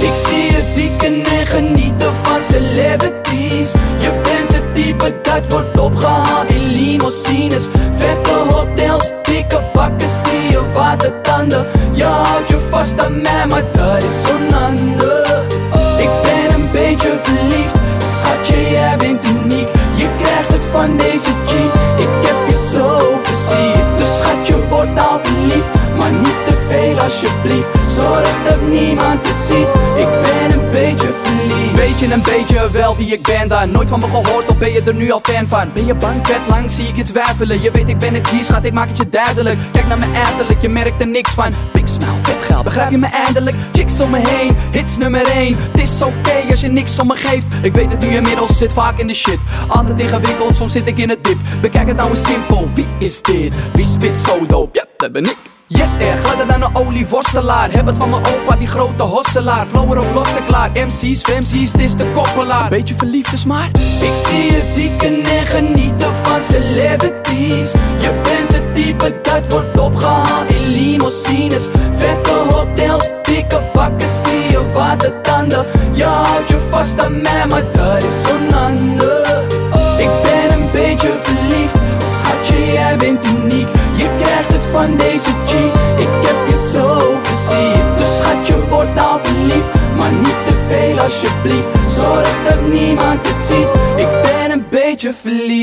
Ik zie je dieken en genieten van celebrities. Je bent het type dat wordt opgehaald in limousines. Vette hotels, dikke bakken, zie je watertanden Je houdt je vast aan mij, maar dat is onhandig. Ik ben een beetje verliefd, schatje jij bent uniek. Je krijgt het van deze G, ik heb je zo versierd. Dus schatje wordt al verliefd, maar niet te veel alsjeblieft. Zorg dat niemand het ziet, je een beetje wel wie ik ben dan? Nooit van me gehoord of ben je er nu al fan van? Ben je bang, vet lang, zie ik je twijfelen Je weet ik ben het G, schat, ik maak het je duidelijk Kijk naar mijn uiterlijk, je merkt er niks van Big smile, vet geld, begrijp je me eindelijk? Chicks om me heen, hits nummer 1 Het is oké als je niks om me geeft Ik weet het nu inmiddels, zit vaak in de shit Altijd ingewikkeld, soms zit ik in het dip Bekijk het nou eens simpel, wie is dit? Wie spit zo dope? Ja, dat ben ik Yes, er, gladder dan een olieworstelaar. Heb het van mijn opa, die grote hosselaar. Flower op los klaar, MC's, femc's, dit is de koppelaar. Beetje verliefd dus maar. Ik zie je dieken en genieten van celebrities. Je bent het type dat wordt opgehaald in limousines. Vette hotels, dikke bakken, zie je watertanden Je houdt je vast aan mij, maar dat is onhandig Ik ben een beetje verliefd, deze G, ik heb je zo versierd Dus schatje wordt al verliefd, maar niet te veel alsjeblieft. Zorg dat niemand het ziet, ik ben een beetje verliefd